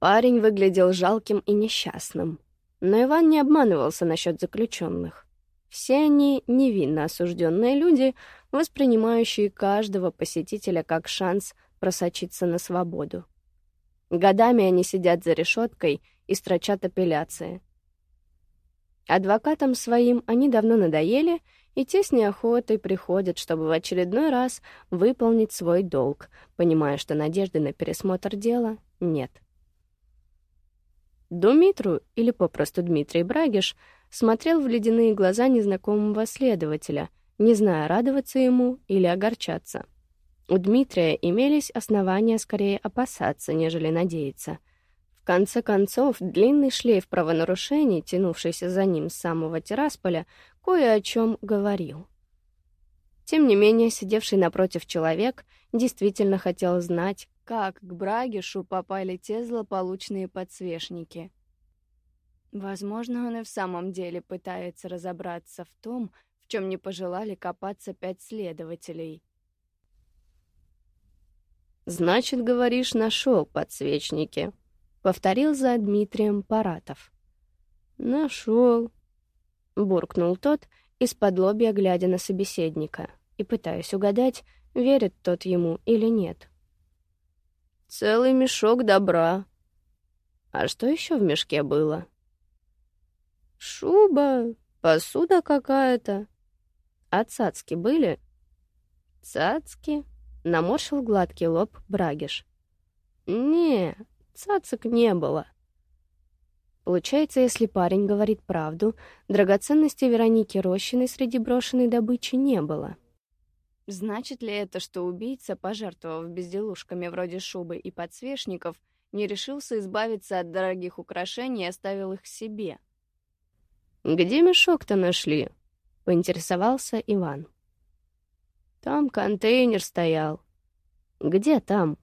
Парень выглядел жалким и несчастным. Но Иван не обманывался насчет заключенных. Все они невинно осужденные люди, воспринимающие каждого посетителя как шанс просочиться на свободу. Годами они сидят за решеткой и строчат апелляции. Адвокатам своим они давно надоели, и те с неохотой приходят, чтобы в очередной раз выполнить свой долг, понимая, что надежды на пересмотр дела нет. Думитру, или попросту Дмитрий Брагиш, смотрел в ледяные глаза незнакомого следователя, не зная, радоваться ему или огорчаться. У Дмитрия имелись основания скорее опасаться, нежели надеяться. В конце концов, длинный шлейф правонарушений, тянувшийся за ним с самого Тирасполя, кое о чем говорил. Тем не менее, сидевший напротив человек действительно хотел знать, как к Брагишу попали те злополучные подсвечники. Возможно, он и в самом деле пытается разобраться в том, в чем не пожелали копаться пять следователей. «Значит, говоришь, нашел подсвечники», — повторил за Дмитрием Паратов. «Нашел», — буркнул тот, из-под лобья глядя на собеседника и пытаясь угадать, верит тот ему или нет. «Целый мешок добра. А что еще в мешке было?» «Шуба, посуда какая-то. А цацки были?» «Цацки?» — наморщил гладкий лоб Брагиш. «Не, цацок не было». Получается, если парень говорит правду, драгоценности Вероники Рощиной среди брошенной добычи не было. Значит ли это, что убийца, пожертвовав безделушками вроде шубы и подсвечников, не решился избавиться от дорогих украшений и оставил их себе? «Где мешок-то нашли?» — поинтересовался Иван. «Там контейнер стоял». «Где там?»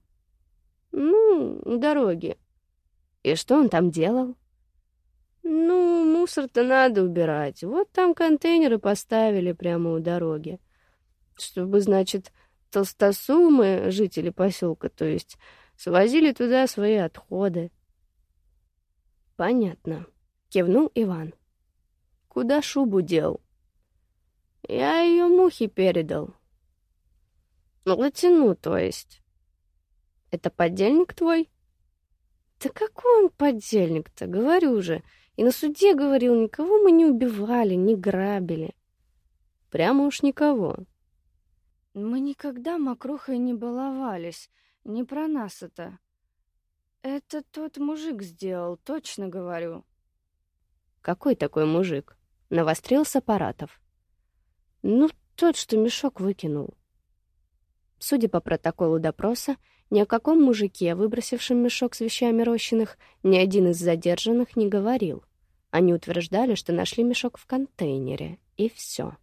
«Ну, у дороги». «И что он там делал?» «Ну, мусор-то надо убирать. Вот там контейнеры поставили прямо у дороги. Чтобы, значит, толстосумы, жители поселка, то есть, свозили туда свои отходы». «Понятно», — кивнул Иван. Куда шубу дел? Я ее мухе передал. Латину, то есть. Это подельник твой? Да какой он подельник-то, говорю же. И на суде говорил, никого мы не убивали, не грабили. Прямо уж никого. Мы никогда мокрухой не баловались, не про нас это. Это тот мужик сделал, точно говорю. Какой такой мужик? Навострился Паратов. Ну, тот, что мешок выкинул. Судя по протоколу допроса, ни о каком мужике, выбросившем мешок с вещами Рощиных, ни один из задержанных не говорил. Они утверждали, что нашли мешок в контейнере, и все.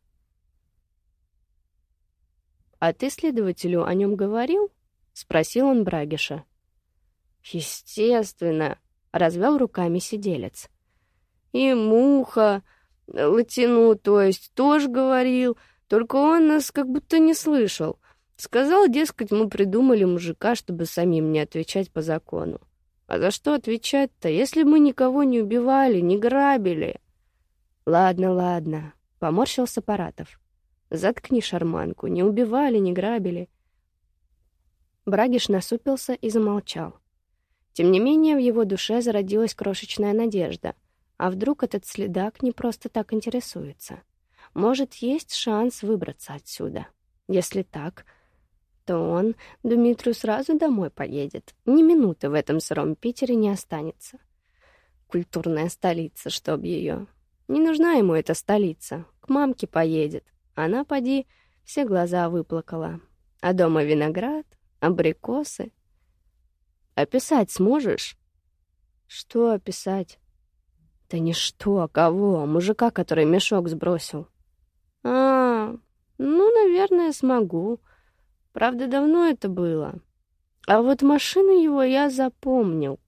«А ты следователю о нем говорил?» — спросил он Брагиша. «Естественно», — развел руками сиделец. «И муха, Латину, то есть, тоже говорил, только он нас как будто не слышал. Сказал, дескать, мы придумали мужика, чтобы самим не отвечать по закону. А за что отвечать-то, если мы никого не убивали, не грабили? Ладно, ладно, поморщился Паратов. Заткни шарманку, не убивали, не грабили. Брагиш насупился и замолчал. Тем не менее, в его душе зародилась крошечная надежда — а вдруг этот следак не просто так интересуется? Может, есть шанс выбраться отсюда? Если так, то он, Дмитрию, сразу домой поедет. Ни минуты в этом сыром Питере не останется. Культурная столица, чтоб ее. Не нужна ему эта столица. К мамке поедет. Она, поди, все глаза выплакала. А дома виноград, абрикосы. Описать сможешь? Что описать? Да ничто, а кого? Мужика, который мешок сбросил. А, ну, наверное, смогу. Правда, давно это было. А вот машину его я запомнил.